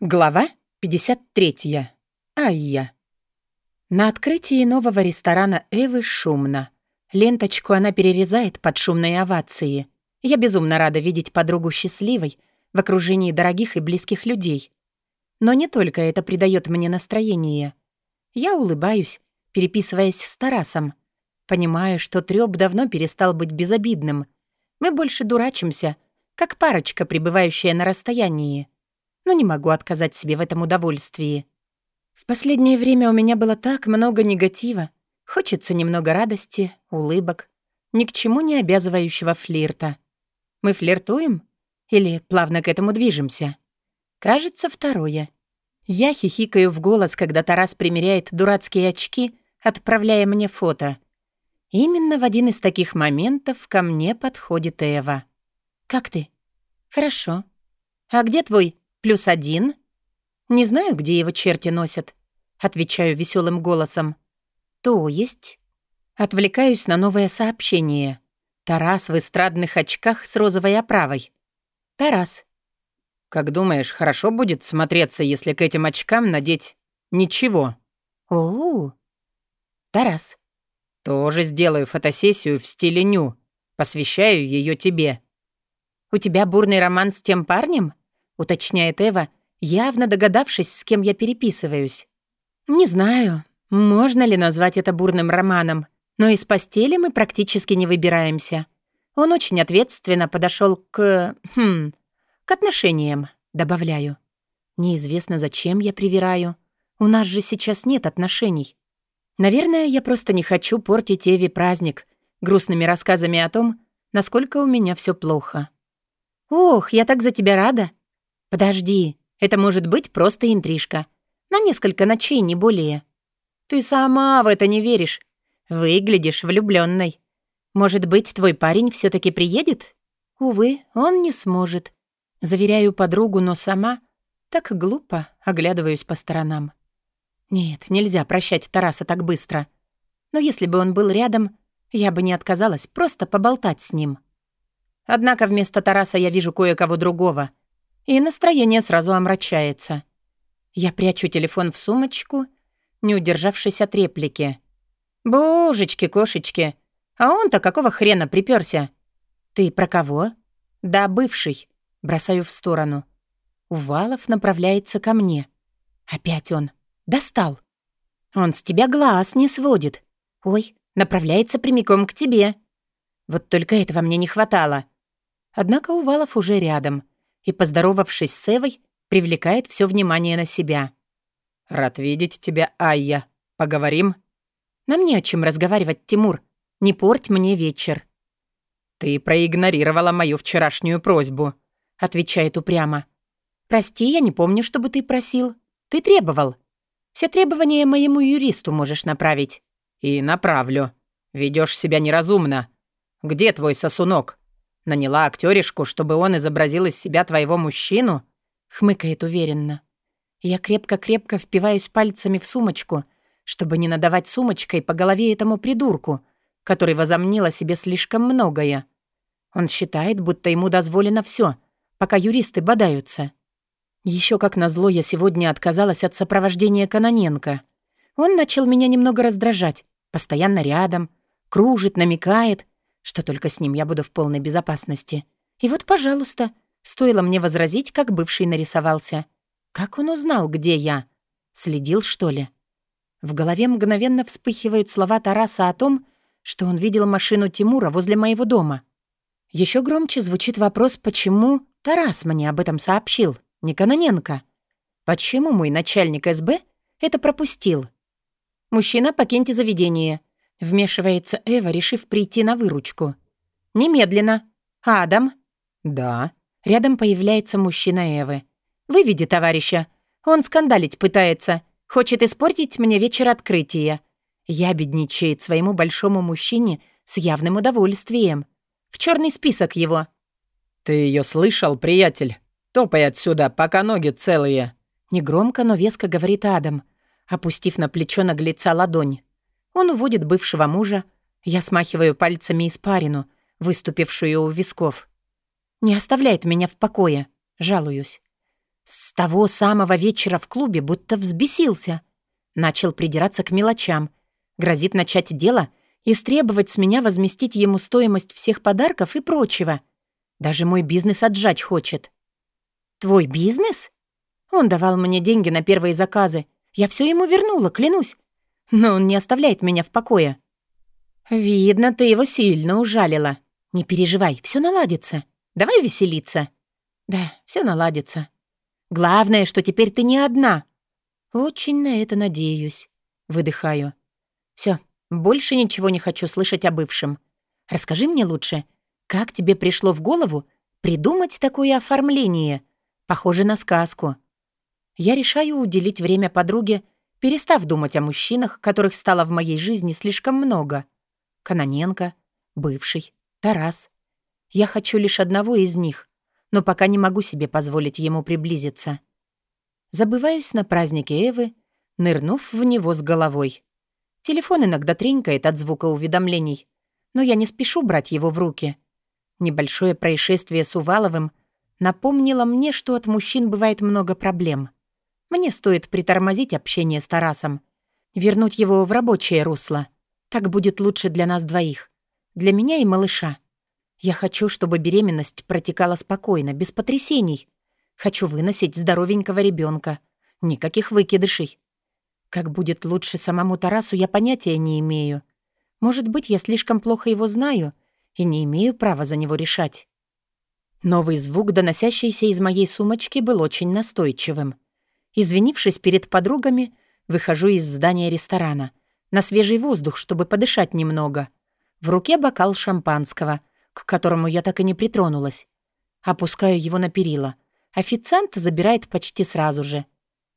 Глава 53. Айя. На открытии нового ресторана Эвы шумно. Ленточку она перерезает под шумные овации. Я безумно рада видеть подругу счастливой в окружении дорогих и близких людей. Но не только это придает мне настроение. Я улыбаюсь, переписываясь с Тарасом. Понимаю, что трёп давно перестал быть безобидным. Мы больше дурачимся, как парочка, пребывающая на расстоянии но не могу отказать себе в этом удовольствии. В последнее время у меня было так много негатива. Хочется немного радости, улыбок, ни к чему не обязывающего флирта. Мы флиртуем? Или плавно к этому движемся? Кажется, второе. Я хихикаю в голос, когда Тарас примеряет дурацкие очки, отправляя мне фото. Именно в один из таких моментов ко мне подходит Эва. «Как ты?» «Хорошо. А где твой Плюс один? Не знаю, где его черти носят. Отвечаю веселым голосом. То есть? Отвлекаюсь на новое сообщение. Тарас в эстрадных очках с розовой оправой. Тарас. Как думаешь, хорошо будет смотреться, если к этим очкам надеть ничего? О, -о, -о. Тарас. Тоже сделаю фотосессию в стиле ню. Посвящаю ее тебе. У тебя бурный роман с тем парнем? — уточняет Эва, явно догадавшись, с кем я переписываюсь. «Не знаю, можно ли назвать это бурным романом, но из постели мы практически не выбираемся. Он очень ответственно подошел к... хм... к отношениям», — добавляю. «Неизвестно, зачем я привираю. У нас же сейчас нет отношений. Наверное, я просто не хочу портить Эви праздник грустными рассказами о том, насколько у меня все плохо». «Ох, я так за тебя рада!» «Подожди, это может быть просто интрижка. На несколько ночей, не более. Ты сама в это не веришь. Выглядишь влюбленной. Может быть, твой парень все таки приедет? Увы, он не сможет. Заверяю подругу, но сама так глупо оглядываюсь по сторонам. Нет, нельзя прощать Тараса так быстро. Но если бы он был рядом, я бы не отказалась просто поболтать с ним. Однако вместо Тараса я вижу кое-кого другого — и настроение сразу омрачается. Я прячу телефон в сумочку, не удержавшись от реплики. «Божечки-кошечки, а он-то какого хрена припёрся?» «Ты про кого?» «Да, бывший». Бросаю в сторону. Увалов направляется ко мне. Опять он. Достал. Он с тебя глаз не сводит. Ой, направляется прямиком к тебе. Вот только этого мне не хватало. Однако Увалов уже рядом — и, поздоровавшись с Эвой, привлекает все внимание на себя. «Рад видеть тебя, Айя. Поговорим?» «Нам не о чем разговаривать, Тимур. Не порть мне вечер». «Ты проигнорировала мою вчерашнюю просьбу», — отвечает упрямо. «Прости, я не помню, чтобы ты просил. Ты требовал. Все требования моему юристу можешь направить». «И направлю. Ведешь себя неразумно. Где твой сосунок?» Наняла актеришку, чтобы он изобразил из себя твоего мужчину?» Хмыкает уверенно. Я крепко-крепко впиваюсь пальцами в сумочку, чтобы не надавать сумочкой по голове этому придурку, который возомнил о себе слишком многое. Он считает, будто ему дозволено все, пока юристы бодаются. Еще как назло я сегодня отказалась от сопровождения Каноненко. Он начал меня немного раздражать, постоянно рядом, кружит, намекает — что только с ним я буду в полной безопасности. И вот, пожалуйста, стоило мне возразить, как бывший нарисовался. Как он узнал, где я? Следил, что ли? В голове мгновенно вспыхивают слова Тараса о том, что он видел машину Тимура возле моего дома. Еще громче звучит вопрос, почему Тарас мне об этом сообщил, не Каноненко. Почему мой начальник СБ это пропустил? «Мужчина, покиньте заведение. Вмешивается Эва, решив прийти на выручку. «Немедленно. Адам?» «Да». Рядом появляется мужчина Эвы. «Выведи товарища. Он скандалить пытается. Хочет испортить мне вечер открытия. Я бедничает своему большому мужчине с явным удовольствием. В черный список его». «Ты ее слышал, приятель? Топай отсюда, пока ноги целые». Негромко, но веско говорит Адам, опустив на плечо наглеца ладонь. Он уводит бывшего мужа. Я смахиваю пальцами испарину, выступившую у висков. Не оставляет меня в покое. Жалуюсь. С того самого вечера в клубе будто взбесился. Начал придираться к мелочам. Грозит начать дело и требовать с меня возместить ему стоимость всех подарков и прочего. Даже мой бизнес отжать хочет. «Твой бизнес?» Он давал мне деньги на первые заказы. Я все ему вернула, клянусь. Но он не оставляет меня в покое. «Видно, ты его сильно ужалила. Не переживай, все наладится. Давай веселиться». «Да, все наладится. Главное, что теперь ты не одна». «Очень на это надеюсь». Выдыхаю. Все, больше ничего не хочу слышать о бывшем. Расскажи мне лучше, как тебе пришло в голову придумать такое оформление? Похоже на сказку. Я решаю уделить время подруге, перестав думать о мужчинах, которых стало в моей жизни слишком много. Каноненко, бывший, Тарас. Я хочу лишь одного из них, но пока не могу себе позволить ему приблизиться. Забываюсь на празднике Эвы, нырнув в него с головой. Телефон иногда тренькает от звука уведомлений, но я не спешу брать его в руки. Небольшое происшествие с Уваловым напомнило мне, что от мужчин бывает много проблем. Мне стоит притормозить общение с Тарасом, вернуть его в рабочее русло. Так будет лучше для нас двоих. Для меня и малыша. Я хочу, чтобы беременность протекала спокойно, без потрясений. Хочу выносить здоровенького ребенка. Никаких выкидышей. Как будет лучше самому Тарасу, я понятия не имею. Может быть, я слишком плохо его знаю и не имею права за него решать. Новый звук, доносящийся из моей сумочки, был очень настойчивым. Извинившись перед подругами, выхожу из здания ресторана. На свежий воздух, чтобы подышать немного. В руке бокал шампанского, к которому я так и не притронулась. Опускаю его на перила. Официант забирает почти сразу же.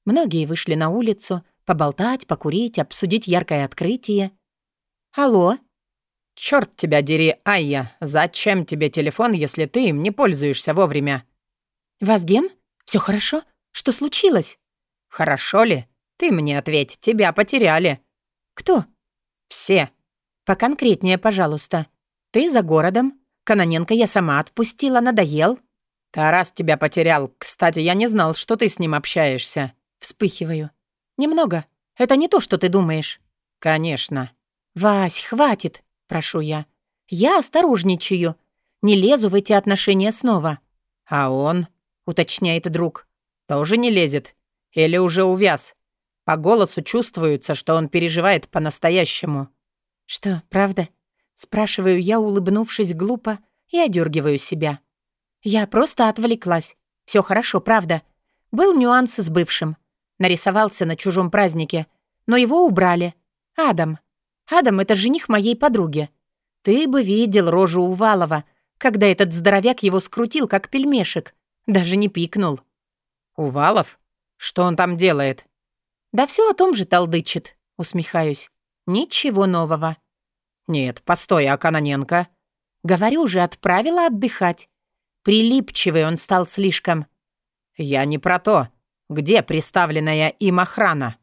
Многие вышли на улицу, Поболтать, покурить, обсудить яркое открытие. «Алло?» «Чёрт тебя дери, Айя! Зачем тебе телефон, если ты им не пользуешься вовремя?» «Вазген? Всё хорошо? Что случилось?» «Хорошо ли? Ты мне ответь, тебя потеряли». «Кто?» «Все». «Поконкретнее, пожалуйста. Ты за городом. Каноненко я сама отпустила, надоел». «Тарас тебя потерял. Кстати, я не знал, что ты с ним общаешься». Вспыхиваю. «Немного. Это не то, что ты думаешь». «Конечно». «Вась, хватит», — прошу я. «Я осторожничаю. Не лезу в эти отношения снова». «А он?» — уточняет друг. «Тоже не лезет? Или уже увяз? По голосу чувствуется, что он переживает по-настоящему». «Что, правда?» — спрашиваю я, улыбнувшись глупо, и одергиваю себя. «Я просто отвлеклась. Все хорошо, правда. Был нюанс с бывшим. Нарисовался на чужом празднике, но его убрали. Адам. Адам — это жених моей подруги. Ты бы видел рожу Увалова, когда этот здоровяк его скрутил, как пельмешек. Даже не пикнул. «Увалов? Что он там делает?» «Да все о том же толдычит», — усмехаюсь. «Ничего нового». «Нет, постой, а Каноненко?» «Говорю же, отправила отдыхать. Прилипчивый он стал слишком». «Я не про то. Где приставленная им охрана?»